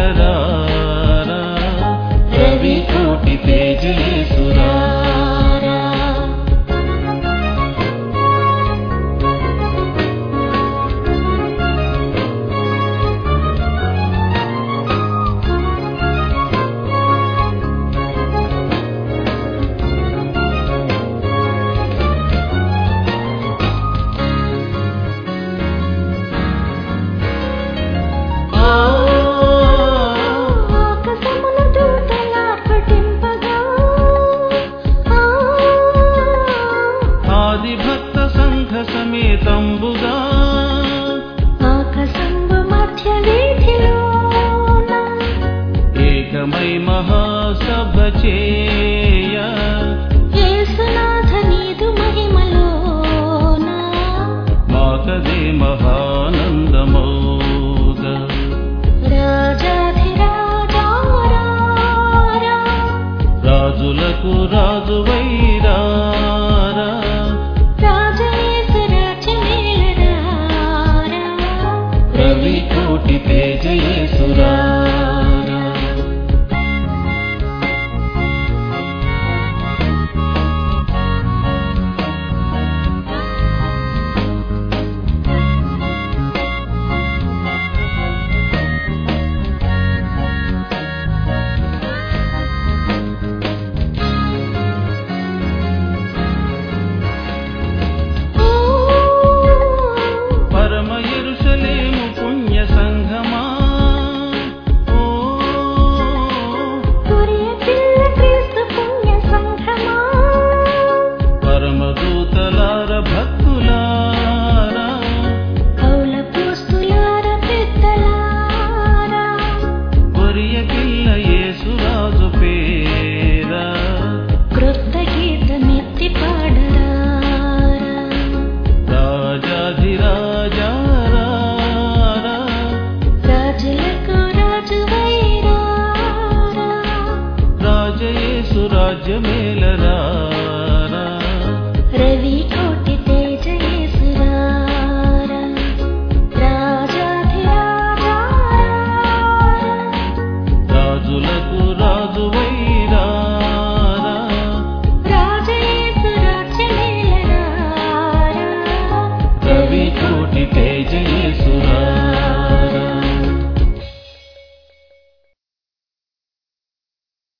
ललारा रवि कोटि तेजले सुरा। ನಂಬುಗಾ రాజురాజ్యమేలరా